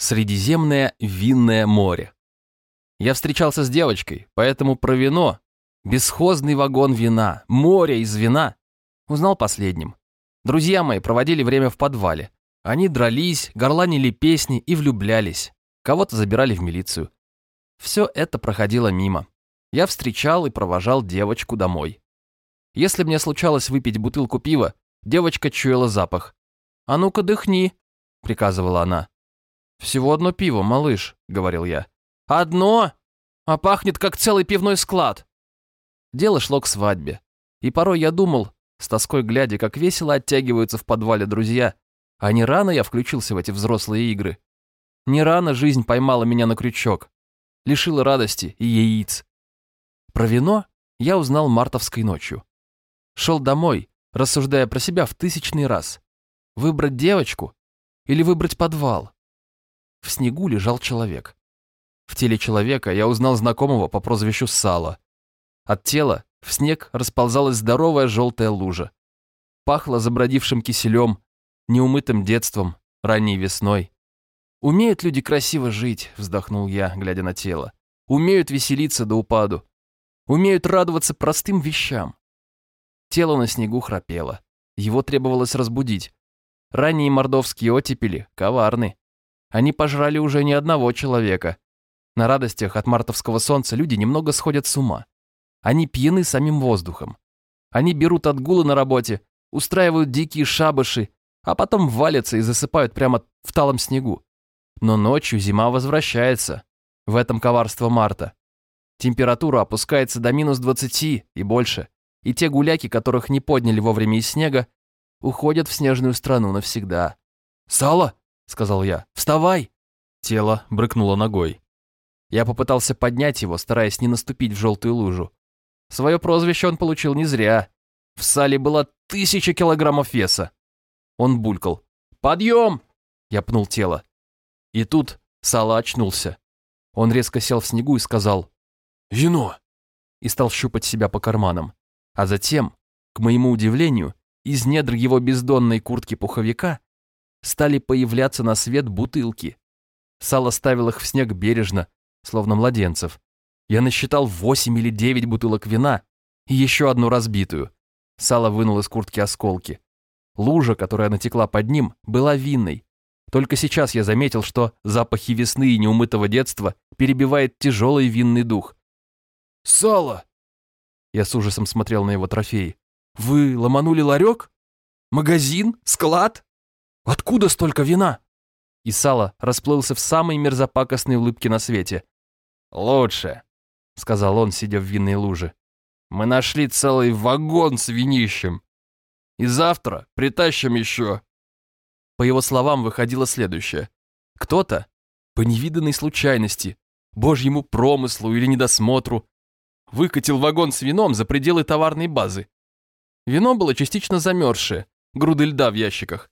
Средиземное винное море. Я встречался с девочкой, поэтому про вино, бесхозный вагон вина, море из вина, узнал последним. Друзья мои проводили время в подвале. Они дрались, горланили песни и влюблялись. Кого-то забирали в милицию. Все это проходило мимо. Я встречал и провожал девочку домой. Если мне случалось выпить бутылку пива, девочка чуяла запах. «А ну-ка дыхни», — приказывала она. «Всего одно пиво, малыш», — говорил я. «Одно? А пахнет, как целый пивной склад». Дело шло к свадьбе. И порой я думал, с тоской глядя, как весело оттягиваются в подвале друзья, а не рано я включился в эти взрослые игры. Не рано жизнь поймала меня на крючок, лишила радости и яиц. Про вино я узнал мартовской ночью. Шел домой, рассуждая про себя в тысячный раз. Выбрать девочку или выбрать подвал? В снегу лежал человек. В теле человека я узнал знакомого по прозвищу Сало. От тела в снег расползалась здоровая желтая лужа. Пахло забродившим киселем, неумытым детством, ранней весной. «Умеют люди красиво жить», — вздохнул я, глядя на тело. «Умеют веселиться до упаду. Умеют радоваться простым вещам». Тело на снегу храпело. Его требовалось разбудить. Ранние мордовские оттепели коварны. Они пожрали уже не одного человека. На радостях от мартовского солнца люди немного сходят с ума. Они пьяны самим воздухом. Они берут отгулы на работе, устраивают дикие шабыши, а потом валятся и засыпают прямо в талом снегу. Но ночью зима возвращается. В этом коварство марта. Температура опускается до минус 20 и больше. И те гуляки, которых не подняли вовремя из снега, уходят в снежную страну навсегда. «Сало!» Сказал я. «Вставай!» Тело брыкнуло ногой. Я попытался поднять его, стараясь не наступить в желтую лужу. Свое прозвище он получил не зря. В сале было тысяча килограммов веса. Он булькал. «Подъем!» Я пнул тело. И тут Сало очнулся. Он резко сел в снегу и сказал «Вино!» и стал щупать себя по карманам. А затем, к моему удивлению, из недр его бездонной куртки-пуховика стали появляться на свет бутылки. Сало ставил их в снег бережно, словно младенцев. Я насчитал восемь или девять бутылок вина и еще одну разбитую. Сало вынул из куртки осколки. Лужа, которая натекла под ним, была винной. Только сейчас я заметил, что запахи весны и неумытого детства перебивает тяжелый винный дух. «Сало!» Я с ужасом смотрел на его трофеи. «Вы ломанули ларек? Магазин? Склад?» Откуда столько вина?» И Сало расплылся в самой мерзопакостной улыбке на свете. «Лучше», — сказал он, сидя в винной луже. «Мы нашли целый вагон с винищем. И завтра притащим еще». По его словам выходило следующее. Кто-то, по невиданной случайности, божьему промыслу или недосмотру, выкатил вагон с вином за пределы товарной базы. Вино было частично замерзшее, груды льда в ящиках.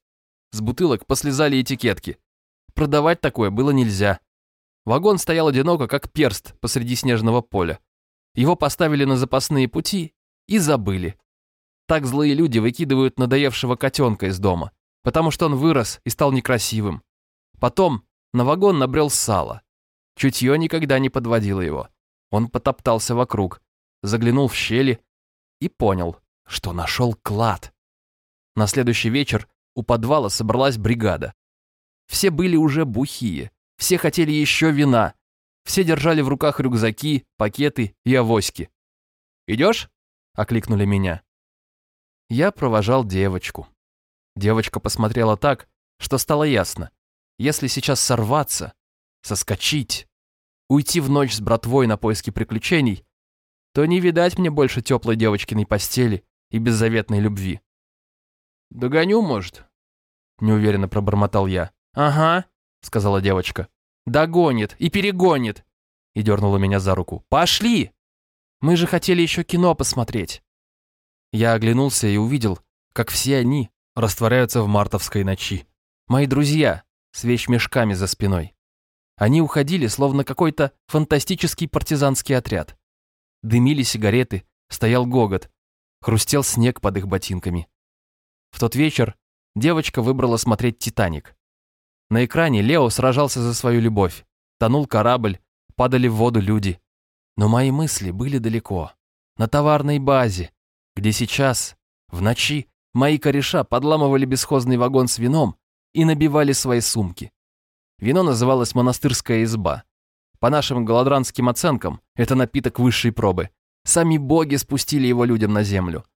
С бутылок послезали этикетки. Продавать такое было нельзя. Вагон стоял одиноко, как перст посреди снежного поля. Его поставили на запасные пути и забыли. Так злые люди выкидывают надоевшего котенка из дома, потому что он вырос и стал некрасивым. Потом на вагон набрел сало. Чутье никогда не подводило его. Он потоптался вокруг, заглянул в щели и понял, что нашел клад. На следующий вечер у подвала собралась бригада. Все были уже бухие, все хотели еще вина, все держали в руках рюкзаки, пакеты и авоськи. «Идешь?» — окликнули меня. Я провожал девочку. Девочка посмотрела так, что стало ясно. Если сейчас сорваться, соскочить, уйти в ночь с братвой на поиски приключений, то не видать мне больше теплой девочкиной постели и беззаветной любви. «Догоню, может?» Неуверенно пробормотал я. «Ага», — сказала девочка. «Догонит и перегонит!» И дернула меня за руку. «Пошли! Мы же хотели еще кино посмотреть!» Я оглянулся и увидел, как все они растворяются в мартовской ночи. Мои друзья с вещмешками за спиной. Они уходили, словно какой-то фантастический партизанский отряд. Дымили сигареты, стоял гогот, хрустел снег под их ботинками. В тот вечер девочка выбрала смотреть «Титаник». На экране Лео сражался за свою любовь. Тонул корабль, падали в воду люди. Но мои мысли были далеко. На товарной базе, где сейчас, в ночи, мои кореша подламывали бесхозный вагон с вином и набивали свои сумки. Вино называлось «Монастырская изба». По нашим голодранским оценкам, это напиток высшей пробы. Сами боги спустили его людям на землю.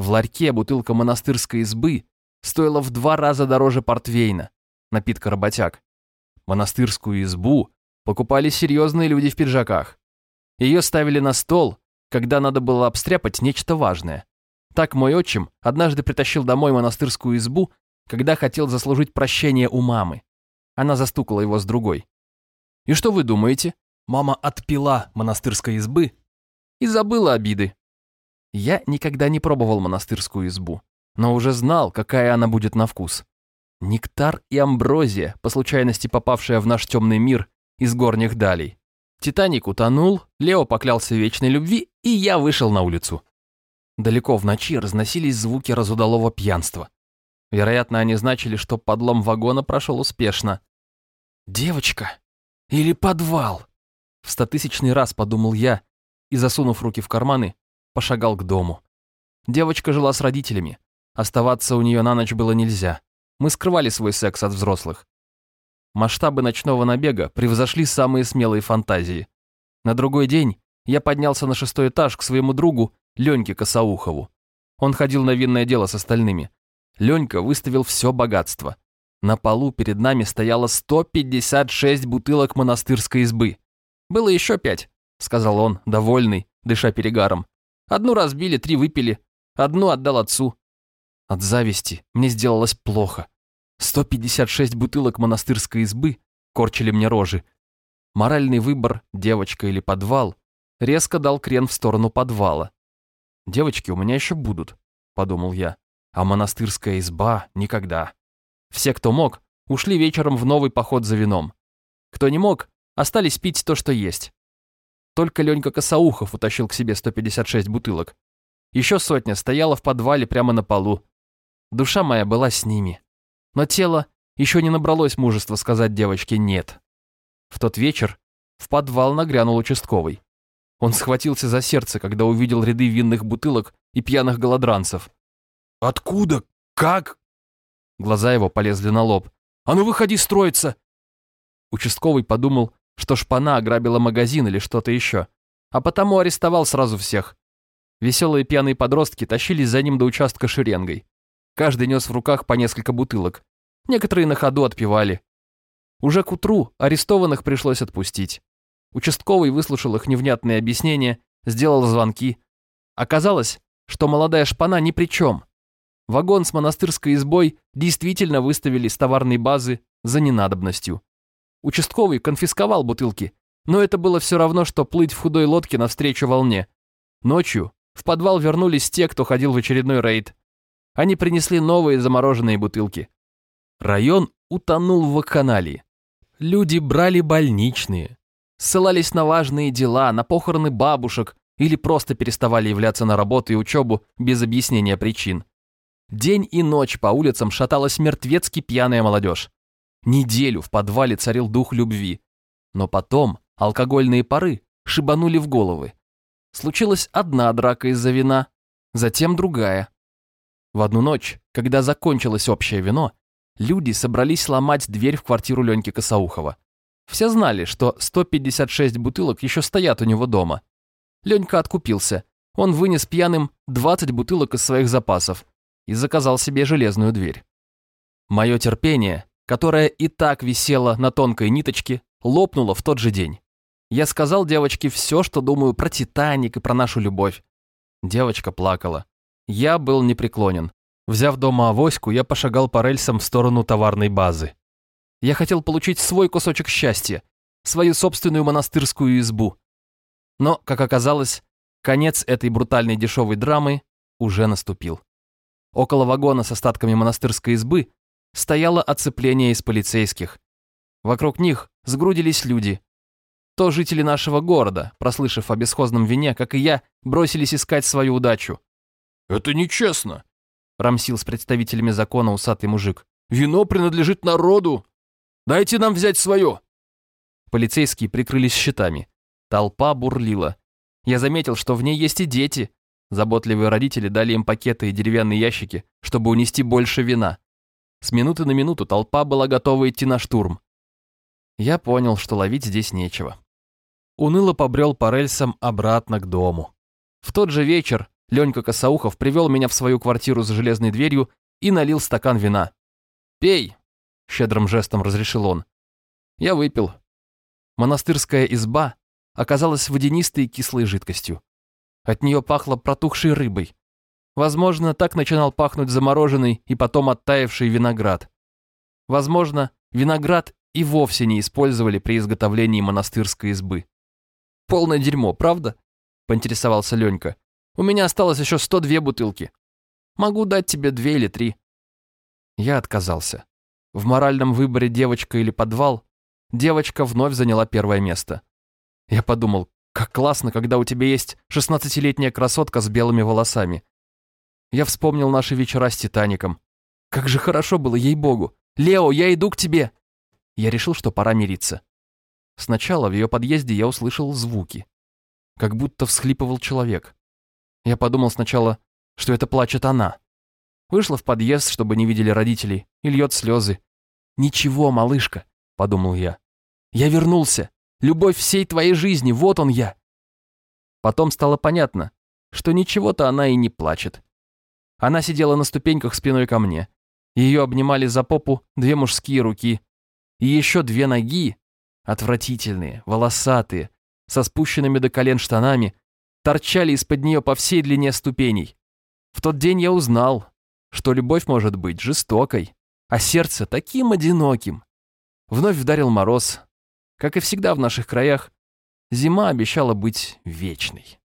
В ларьке бутылка монастырской избы стоила в два раза дороже портвейна, напитка работяг. Монастырскую избу покупали серьезные люди в пиджаках. Ее ставили на стол, когда надо было обстряпать нечто важное. Так мой отчим однажды притащил домой монастырскую избу, когда хотел заслужить прощение у мамы. Она застукала его с другой. И что вы думаете? Мама отпила монастырской избы и забыла обиды. Я никогда не пробовал монастырскую избу, но уже знал, какая она будет на вкус. Нектар и амброзия, по случайности попавшая в наш темный мир из горних далей. Титаник утонул, Лео поклялся вечной любви, и я вышел на улицу. Далеко в ночи разносились звуки разудалого пьянства. Вероятно, они значили, что подлом вагона прошел успешно. «Девочка? Или подвал?» В стотысячный раз подумал я и, засунув руки в карманы, пошагал к дому. Девочка жила с родителями. Оставаться у нее на ночь было нельзя. Мы скрывали свой секс от взрослых. Масштабы ночного набега превзошли самые смелые фантазии. На другой день я поднялся на шестой этаж к своему другу Леньке Косоухову. Он ходил на винное дело с остальными. Ленька выставил все богатство. На полу перед нами стояло 156 бутылок монастырской избы. «Было еще пять», — сказал он, довольный, дыша перегаром. «Одну разбили, три выпили, одну отдал отцу». От зависти мне сделалось плохо. 156 бутылок монастырской избы корчили мне рожи. Моральный выбор, девочка или подвал, резко дал крен в сторону подвала. «Девочки у меня еще будут», — подумал я а монастырская изба — никогда. Все, кто мог, ушли вечером в новый поход за вином. Кто не мог, остались пить то, что есть. Только Ленька Косоухов утащил к себе 156 бутылок. Еще сотня стояла в подвале прямо на полу. Душа моя была с ними. Но тело еще не набралось мужества сказать девочке «нет». В тот вечер в подвал нагрянул участковый. Он схватился за сердце, когда увидел ряды винных бутылок и пьяных голодранцев. Откуда? Как? Глаза его полезли на лоб. А ну выходи строиться! Участковый подумал, что шпана ограбила магазин или что-то еще, а потому арестовал сразу всех. Веселые пьяные подростки тащились за ним до участка шеренгой. Каждый нес в руках по несколько бутылок. Некоторые на ходу отпивали. Уже к утру арестованных пришлось отпустить. Участковый выслушал их невнятные объяснения, сделал звонки. Оказалось, что молодая шпана ни при чем. Вагон с монастырской избой действительно выставили с товарной базы за ненадобностью. Участковый конфисковал бутылки, но это было все равно, что плыть в худой лодке навстречу волне. Ночью в подвал вернулись те, кто ходил в очередной рейд. Они принесли новые замороженные бутылки. Район утонул в вакханалии. Люди брали больничные, ссылались на важные дела, на похороны бабушек или просто переставали являться на работу и учебу без объяснения причин. День и ночь по улицам шаталась мертвецки пьяная молодежь. Неделю в подвале царил дух любви. Но потом алкогольные пары шибанули в головы. Случилась одна драка из-за вина, затем другая. В одну ночь, когда закончилось общее вино, люди собрались ломать дверь в квартиру Леньки Косоухова. Все знали, что 156 бутылок еще стоят у него дома. Ленька откупился. Он вынес пьяным 20 бутылок из своих запасов и заказал себе железную дверь. Мое терпение, которое и так висело на тонкой ниточке, лопнуло в тот же день. Я сказал девочке все, что думаю про Титаник и про нашу любовь. Девочка плакала. Я был непреклонен. Взяв дома авоську, я пошагал по рельсам в сторону товарной базы. Я хотел получить свой кусочек счастья, свою собственную монастырскую избу. Но, как оказалось, конец этой брутальной дешевой драмы уже наступил. Около вагона с остатками монастырской избы стояло оцепление из полицейских. Вокруг них сгрудились люди. То жители нашего города, прослышав о бесхозном вине, как и я, бросились искать свою удачу. «Это нечестно», — рамсил с представителями закона усатый мужик. «Вино принадлежит народу». Дайте нам взять свое!» Полицейские прикрылись щитами. Толпа бурлила. Я заметил, что в ней есть и дети. Заботливые родители дали им пакеты и деревянные ящики, чтобы унести больше вина. С минуты на минуту толпа была готова идти на штурм. Я понял, что ловить здесь нечего. Уныло побрел по рельсам обратно к дому. В тот же вечер Ленька Косоухов привел меня в свою квартиру с железной дверью и налил стакан вина. «Пей!» — щедрым жестом разрешил он. Я выпил. Монастырская изба оказалась водянистой и кислой жидкостью. От нее пахло протухшей рыбой. Возможно, так начинал пахнуть замороженный и потом оттаивший виноград. Возможно, виноград и вовсе не использовали при изготовлении монастырской избы. «Полное дерьмо, правда?» — поинтересовался Ленька. «У меня осталось еще 102 бутылки. Могу дать тебе две или три». Я отказался. В моральном выборе девочка или подвал девочка вновь заняла первое место. Я подумал, как классно, когда у тебя есть шестнадцатилетняя красотка с белыми волосами. Я вспомнил наши вечера с Титаником. Как же хорошо было, ей-богу. «Лео, я иду к тебе!» Я решил, что пора мириться. Сначала в ее подъезде я услышал звуки. Как будто всхлипывал человек. Я подумал сначала, что это плачет она. Вышла в подъезд, чтобы не видели родителей, и льет слезы. «Ничего, малышка», — подумал я. «Я вернулся. Любовь всей твоей жизни, вот он я. Потом стало понятно, что ничего-то она и не плачет. Она сидела на ступеньках спиной ко мне. Ее обнимали за попу две мужские руки. И еще две ноги, отвратительные, волосатые, со спущенными до колен штанами, торчали из-под нее по всей длине ступеней. В тот день я узнал, что любовь может быть жестокой, а сердце таким одиноким. Вновь вдарил мороз, как и всегда в наших краях, зима обещала быть вечной.